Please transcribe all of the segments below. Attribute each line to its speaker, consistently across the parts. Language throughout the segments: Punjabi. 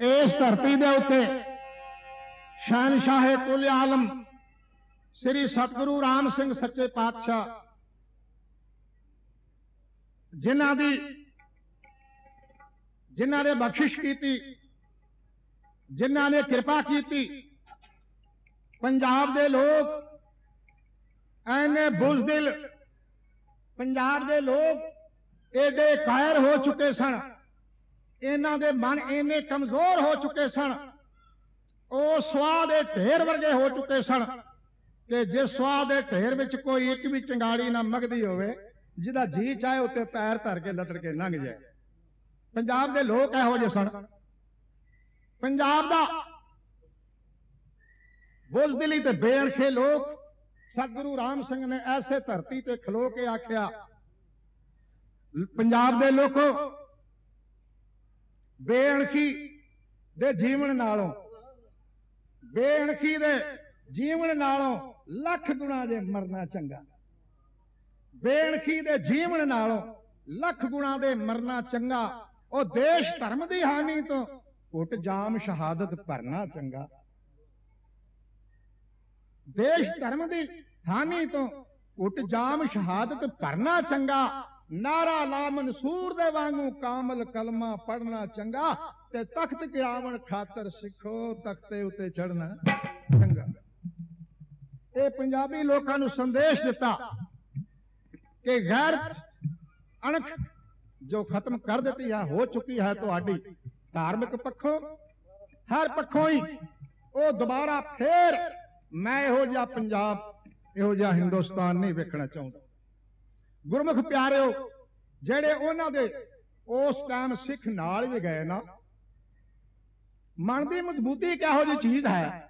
Speaker 1: ਇਸ ਧਰਤੀ ਦੇ ਉੱਤੇ ਸ਼ਹਿਨशाह ਕੁਲ ਆਲਮ, ਸ੍ਰੀ ਸਤਿਗੁਰੂ ਰਾਮ ਸਿੰਘ ਸੱਚੇ ਪਾਤਸ਼ਾਹ, ਜਿਨ੍ਹਾਂ ਦੀ, ਜਿਨ੍ਹਾਂ ਨੇ ਬਖਸ਼ਿਸ਼ ਕੀਤੀ, ਜਿਨ੍ਹਾਂ ਨੇ ਕਿਰਪਾ ਕੀਤੀ, ਪੰਜਾਬ ਦੇ ਲੋਕ ਐਨੇ ਬੁਜ਼ਦਿਲ ਪੰਜਾਬ ਦੇ ਲੋਕ ਇਹਦੇ ਕਾਇਰ ਹੋ ਚੁੱਕੇ ਸਨ। ਇਹਨਾਂ ਦੇ ਮਨ ਇੰਨੇ ਕਮਜ਼ੋਰ ਹੋ ਚੁੱਕੇ ਸਨ। ਉਹ ਸਵਾਦ ਦੇ ਢੇਰ ਵਰਗੇ ਹੋ ਚੁੱਕੇ ਸਨ ਕਿ ਜੇ ਸਵਾਦ ਦੇ ਢੇਰ ਵਿੱਚ ਕੋਈ ਇੱਕ ਵੀ ਚੰਗਾੜੀ ਨਾ ਮਗਦੀ ਹੋਵੇ, ਜਿਹਦਾ ਜੀ ਚਾਹੇ ਉੱਤੇ ਪੈਰ ਧਰ ਕੇ ਲਟੜ ਕੇ ਲੰਘ ਜਾਏ। ਪੰਜਾਬ ਦੇ ਲੋਕ ਇਹੋ ਜਿਹੇ ਸਨ। ਪੰਜਾਬ ਦਾ ਬੁਜ਼ਦਿਲੀ ਤੇ ਬੇਅਰਖੇ ਲੋਕ ਸਤਿਗੁਰੂ ਰਾਮ ਸਿੰਘ ਨੇ ਐਸੇ ਧਰਤੀ ਤੇ ਖਲੋ ਕੇ ਆਖਿਆ, ਪੰਜਾਬ ਦੇ ਲੋਕੋ ਬੇਅਣਖੀ ਦੇ ਜੀਵਨ ਨਾਲੋਂ, ਬੇਅਣਖੀ ਦੇ ਜੀਵਨ ਨਾਲੋਂ ਲੱਖ ਗੁਣਾ ਦੇ ਮਰਨਾ ਚੰਗਾ। ਬੇਅਣਖੀ ਦੇ ਜੀਵਨ ਨਾਲੋਂ ਲੱਖ ਗੁਣਾ ਦੇ ਮਰਨਾ ਚੰਗਾ। ਉਹ ਦੇਸ਼ ਧਰਮ ਦੀ ਹਾਨੀ ਤੋਂ ਘੁੱਟ ਜਾਮ ਸ਼ਹਾਦਤ ਭਰਨਾ ਚੰਗਾ। ਦੇਸ਼ ਧਰਮ ਦੀ ਹਾਨੀ ਤੋਂ ਘੁੱਟ ਜਾਮ ਸ਼ਹਾਦਤ ਭਰਨਾ ਚੰਗਾ। ਨਾਰਾ ਲਾ ਮਨਸੂਰ ਦੇ ਵਾਂਗੂ ਕਾਮਲ ਕਲਮਾ ਪੜਨਾ ਚੰਗਾ ਤੇ ਤਖਤ ਗਿਰਾਵਣ ਖਾਤਰ ਸਿੱਖੋ ਤਖਤੇ ਉੱਤੇ ਚੜਨਾ ਚੰਗਾ। ਇਹ ਪੰਜਾਬੀ ਲੋਕਾਂ ਨੂੰ ਸੰਦੇਸ਼ ਦਿੱਤਾ ਕਿ ਗੈਰਤ ਅਣਖ ਜੋ ਖਤਮ ਕਰ ਦਿੱਤੀ ਹੈ ਹੋ ਚੁੱਕੀ ਹੈ ਤੁਹਾਡੀ। ਧਾਰਮਿਕ ਪੱਖੋਂ, ਹਰ ਪੱਖੋਂ ਹੀ ਉਹ ਦੁਬਾਰਾ ਫੇਰ ਮੈਂ ਇਹੋ ਜਿਹਾ ਪੰਜਾਬ, ਇਹੋ ਜਿਹਾ ਹਿੰਦੁਸਤਾਨ ਨਹੀਂ ਵੇਖਣਾ ਚਾਹੁੰਦਾ। ਗੁਰਮੁਖ ਪਿਆਰਿਓ, ਜਿਹੜੇ ਉਹਨਾਂ ਦੇ ਉਸ ਟਾਈਮ ਸਿੱਖ ਨਾਲ ਵੀ ਗਏ ਨਾ, ਮਨ ਦੀ ਮਜ਼ਬੂਤੀ ਕਿਹੋ ਜਿਹੀ ਚੀਜ਼ ਹੈ।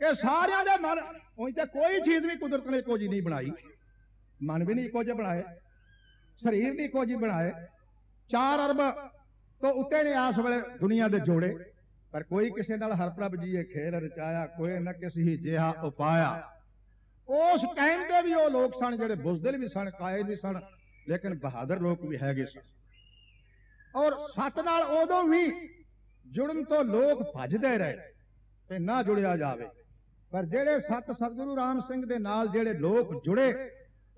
Speaker 1: ਇਹ ਸਾਰਿਆਂ ਦੇ ਮਨ, ਉਹ ਤੇ ਕੋਈ ਚੀਜ਼ ਵੀ ਕੁਦਰਤ ਨੇ ਇੱਕੋ ਜਿਹੀ ਨਹੀਂ ਬਣਾਈ। ਮਨ ਵੀ ਨਹੀਂ ਇੱਕੋ ਜਿਹਾ ਬਣਾਏ, ਸਰੀਰ ਵੀ ਇੱਕੋ ਜਿਹੀ ਬਣਾਏ। 4 ਅਰਬ ਤੋਂ ਉੱਤੇ ਨੇ ਆਸ ਵੇਲੇ ਦੁਨੀਆ ਦੇ ਜੋੜੇ, ਪਰ ਕੋਈ ਕਿਸੇ ਨਾਲ ਹਰਪ੍ਰਭ ਜੀ ਇਹ ਖੇਲ ਰਚਾਇਆ, ਕੋਈ ਨਾ ਕਿਸੇ ਹੀ ਜਿਹਾ ਉਪਾਇਆ। ਉਸ ਟਾਈਮ ਤੇ ਵੀ ਉਹ ਲੋਕ ਸਨ ਜਿਹੜੇ ਬੁਜ਼ਦਿਲ ਵੀ ਸਨ, ਕਾਇਦ ਵੀ ਸਨ, ਲੇਕਿਨ ਬਹਾਦਰ ਲੋਕ ਵੀ ਹੈਗੇ ਸਨ ਔਰ ਸੱਤ ਨਾਲ ਉਦੋਂ ਵੀ ਜੁੜਨ ਤੋਂ ਲੋਕ ਭੱਜਦੇ ਰਹੇ ਤੇ ਨਾ ਜੁੜਿਆ ਜਾਵੇ। ਪਰ ਜਿਹੜੇ ਸੱਤ ਸਤਿਗੁਰੂ ਰਾਮ ਸਿੰਘ ਦੇ ਨਾਲ ਜਿਹੜੇ ਲੋਕ ਜੁੜੇ,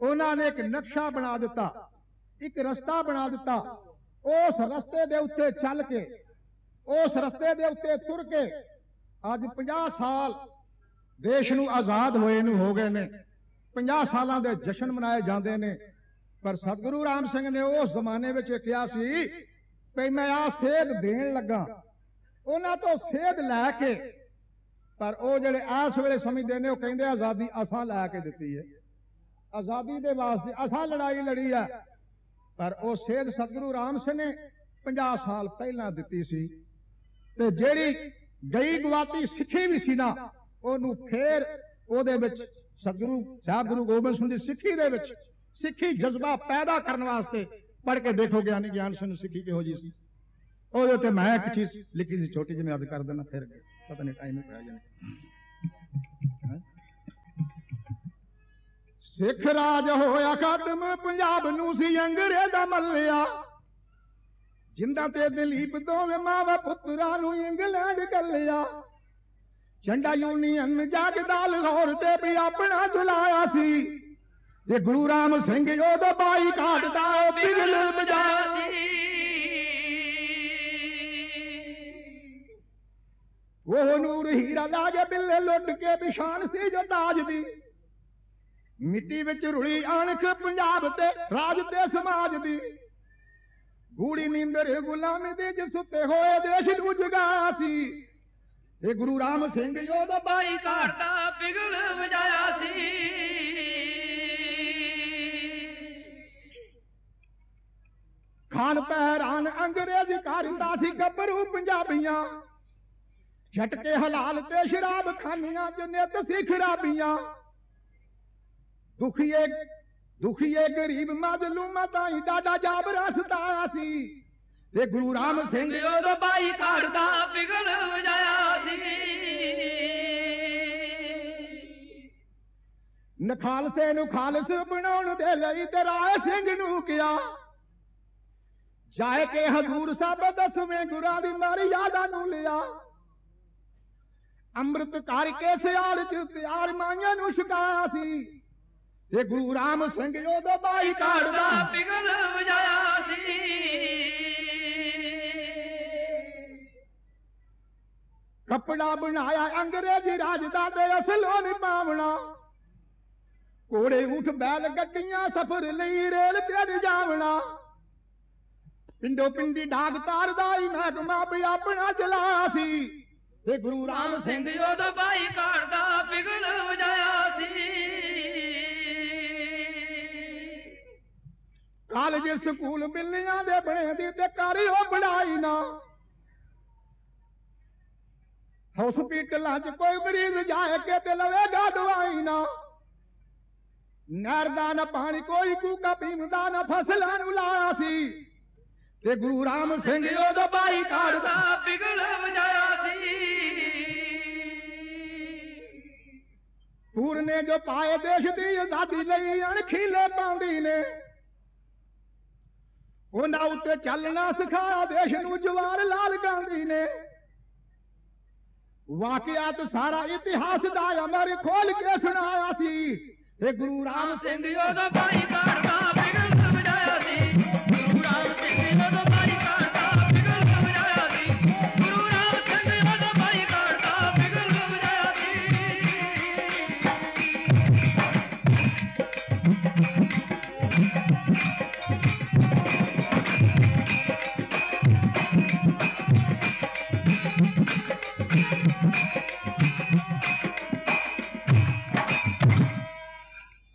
Speaker 1: ਉਹਨਾਂ ਨੇ ਇੱਕ ਨਕਸ਼ਾ ਬਣਾ ਦਿੱਤਾ, ਇੱਕ ਰਸਤਾ ਬਣਾ ਦਿੱਤਾ। ਉਸ ਰਸਤੇ ਦੇ ਉੱਤੇ ਚੱਲ ਕੇ, ਉਸ ਰਸਤੇ ਦੇ ਉੱਤੇ ਤੁਰ ਕੇ, ਅੱਜ 50 ਸਾਲ ਦੇਸ਼ ਨੂੰ ਆਜ਼ਾਦ ਹੋਏ ਨੂੰ ਹੋ ਗਏ ਨੇ। 50 ਸਾਲਾਂ ਦੇ ਜਸ਼ਨ ਮਨਾਏ ਜਾਂਦੇ ਨੇ। ਪਰ ਸਤਿਗੁਰੂ ਰਾਮ ਸਿੰਘ ਨੇ ਉਸ ਜ਼ਮਾਨੇ ਵਿੱਚ ਕਿਹਾ ਸੀ ਕਿ ਮੈਂ ਆ ਸੇਧ ਦੇਣ ਲੱਗਾ। ਉਹਨਾਂ ਤੋਂ ਸੇਧ ਲੈ ਕੇ, ਪਰ ਉਹ ਜਿਹੜੇ ਇਸ ਵੇਲੇ ਸਮਝਦੇ ਨੇ, ਉਹ ਕਹਿੰਦੇ ਆਜ਼ਾਦੀ ਅਸਾਂ ਲੈ ਕੇ ਦਿੱਤੀ ਹੈ। ਆਜ਼ਾਦੀ ਦੇ ਵਾਸਤੇ ਅਸਾਂ ਲੜਾਈ ਲੜੀ ਹੈ। ਪਰ ਉਹ ਸੇਧ ਸਤਿਗੁਰੂ ਰਾਮ ਸਿੰਘ ਨੇ 50 ਸਾਲ ਪਹਿਲਾਂ ਦਿੱਤੀ ਸੀ। ਤੇ ਜਿਹੜੀ ਗਈ ਗਵਾਤੀ ਸਿੱਖੀ ਵੀ ਸੀ ਨਾ ਉਹਨੂੰ ਫੇਰ ਉਹਦੇ ਵਿੱਚ ਸਤਿਗੁਰੂ ਸਾਹਿਬ ਗੁਰੂ ਗੋਬਿੰਦ ਸਿੰਘ ਦੀ ਸਿੱਖੀ ਦੇ ਵਿੱਚ ਸਿੱਖੀ ਜਜ਼ਬਾ ਪੈਦਾ ਕਰਨ ਵਾਸਤੇ ਪੜ੍ਹ ਕੇ ਦੇਖੋ ਗਿਆਨੀ ਗਿਆਨ ਸਿੰਘ ਸਿੱਖੀ ਕਿਹੋ ਜੀ ਸੀ। ਉਹਦੇ ਉੱਤੇ ਮੈਂ ਇੱਕ ਚੀਜ਼ ਲਿਖੀ ਸੀ, ਛੋਟੀ ਜਿਹੀ ਮੈਂ ਯਾਦ ਕਰ ਦੇਣਾ ਫਿਰ ਪਤਾ ਨਹੀਂ ਟਾਈਮ ਹੀ ਪੈ ਜਾਣਾ ਸਿੱਖ ਰਾਜ ਹੋਇਆ ਖਤਮ ਪੰਜਾਬ ਨੂੰ ਸੀ ਅੰਗਰੇਜ਼ਾਂ ਮੱਲਿਆ। ਜਿੰਦਾ ਤੇ ਦਲੀਪ ਦੋਵੇਂ ਮਾਵਾ ਪੁੱਤਰਾਂ ਨੂੰ ਇੰਗਲੈਂਡ ਕੱਲਿਆ। ਝੰਡਾ ਯੂਨੀਅਨ ਜਾਗਦਾ ਲਾਹੌਰ ਤੇ ਵੀ ਆਪਣਾ ਚਲਾਇਆ ਸੀ। ਇਹ ਗੁਰੂ ਰਾਮ ਸਿੰਘ ਉਹਦਾ ਬਾਈ ਕਾਟਦਾ ਉਹ ਬਿਗਲ ਬਜਾਇਆ। ਉਹ ਨੂਰ ਹੀਰਾ ਲਾਗੇ ਬਿੱਲੇ ਲੁੱਟ ਕੇ ਬਿਸ਼ਾਨ ਸੀ ਜੋ ਤਾਜ ਦੀ। ਮਿੱਟੀ ਵਿੱਚ ਰੁਲੀ ਅਣਖ ਪੰਜਾਬ ਤੇ ਰਾਜ ਤੇ ਸਮਾਜ ਦੀ। ਗੂੜੀ ਨੀਂਦਰ ਗੁਲਾਮੀ ਦੇ ਜਿਸ ਸੁੱਤੇ ਹੋਏ ਦੇਸ਼ ਨੂੰ ਜਗਾਇਆ ਸੀ। ਇਹ ਗੁਰੂ ਰਾਮ ਸਿੰਘ ਉਹਦਾ
Speaker 2: ਬਾਈ ਘਾਟਾ ਪਿਗਲ ਵਜਾਇਆ ਸੀ।
Speaker 1: ਖਾਨ ਪਹਿਰਾਨ ਅੰਗਰੇਜ਼ ਕਰਦਾ ਸੀ, ਗੱਭਰੂ ਪੰਜਾਬੀਆਂ। ਛਟਕੇ ਹਲਾਲ ਤੇ ਸ਼ਰਾਬ ਖਾਨੀਆਂ ਚ ਨਿਤ ਸੀ ਖਰਾਬੀਆਂ ਦੁਖੀਏ ਦੁਖੀਏ ਗਰੀਬ ਮਜਲੂਮਾਂ ਤਾਈ ਡਾਡਾ ਜਾਬਰਾ ਸਤਾਇਆ ਸੀ। ਤੇ ਗੁਰੂ ਰਾਮ ਸਿੰਘ
Speaker 2: ਉਹਦਾ ਬਾਈ ਘਾਟਾ ਪਿਗਲ ਵਜਾਇਆ ਸੀ।
Speaker 1: ਨਖਾਲਸੇ ਨੂੰ ਖਾਲਸ ਬਣਾਉਣ ਦੇ ਲਈ ਤੇ ਰਾਏ ਸਿੰਘ ਨੂੰ ਕਿਹਾ ਜਾਏ ਕੇ ਹਜ਼ੂਰ ਸਾਹਿਬ ਦਸਵੇਂ ਗੁਰਾਂ ਦੀ ਮਾਰੀ ਯਾਦਾਂ ਨੂੰ ਲਿਆ। ਅੰਮ੍ਰਿਤ ਕਰਕੇ ਸਿਆਲ ਚ ਪਿਆਰ ਮਾਈਆਂ ਨੂੰ ਛਕਾਇਆ ਸੀ। ਤੇ ਗੁਰੂ ਰਾਮ ਸਿੰਘ ਉਹਦਾ ਬਾਈ
Speaker 2: ਦਾ
Speaker 1: ਕਾੜਦਾ
Speaker 2: ਬਿਗਲ ਵਜਾਇਆ ਸੀ।
Speaker 1: ਕੱਪੜਾ ਬਣਾਇਆ ਅੰਗਰੇਜ਼ੀ ਰਾਜ ਦਾ ਤੇ ਅਸਲੋਂ ਨੀ ਪਾਵਣਾ। ਘੋੜੇ ਉਠ ਬੈਲ ਗੱਡੀਆਂ ਸਫ਼ਰ ਲਈ ਰੇਲ ਤੇ ਜਾਵਣਾ। ਪਿੰਡੋ ਪਿੰਡੀ ਡਾਕ ਤਾਰਦਾ ਹੀ ਮਹਿਕਮਾ ਵੀ ਆਪਣਾ ਚਲਾਇਆ ਸੀ। ਤੇ ਗੁਰੂ ਰਾਮ ਸਿੰਘ
Speaker 2: ਉਹਦਾ ਬਾਈ ਕਾੜਦਾ ਬਿਗਲ ਵਜਾਇਆ ਸੀ।
Speaker 1: ਕਾਲਜ ਸਕੂਲ ਬਿੱਲੀਆਂ ਦੇ ਬਣੇ ਦੀ ਤੇ ਕਰੀ ਉਹ ਬਣਾਈ ਨਾ। ਹਸਪੀਟਲਾਂ 'ਚ ਕੋਈ ਮਰੀਜ਼ ਜਾਏ ਕੇ ਤੇ ਲਵੇਗਾ ਦਵਾਈ ਨਾ। ਨਹਿਰ ਨਾ ਪਾਣੀ, ਕੋਈ ਕੂਕਾ ਪੀਂਦਾ ਨਾ ਫਸਲਾਂ ਨੂੰ ਲਾਇਆ ਸੀ। ਤੇ ਗੁਰੂ ਰਾਮ ਸਿੰਘ ਉਹਦਾ ਬਾਈ ਕਾੜਦਾ
Speaker 2: ਕਾੜਦਾ ਵਜਾਇਆ ਸੀ।
Speaker 1: ਪੂਰ ਨੇ ਜੋ ਪਾਏ ਦੇਸ਼ ਦੀ ਆਜ਼ਾਦੀ ਲਈ, ਅਣਖੀਲੇ ਪਾਉਂਦੀ ਨੇ। ਉਹਨਾਂ ਉੱਤੇ ਚੱਲਣਾ ਸਿਖਾਇਆ, ਦੇਸ਼ ਨੂੰ ਜਵਾਰ ਲਾਲ ਗਾਂਧੀ ਨੇ। ਵਾਕਿਆ ਤੇ ਸਾਰਾ ਇਤਿਹਾਸ ਦਾ ਅਮਰ ਖੋਲ ਕੇ ਸੁਣਾਇਆ ਸੀ। ਤੇ ਗੁਰੂ
Speaker 2: ਰਾਮ ਸਿੰਘ ਉਹਦਾ ਬਾਈ ਕਾੜਦਾ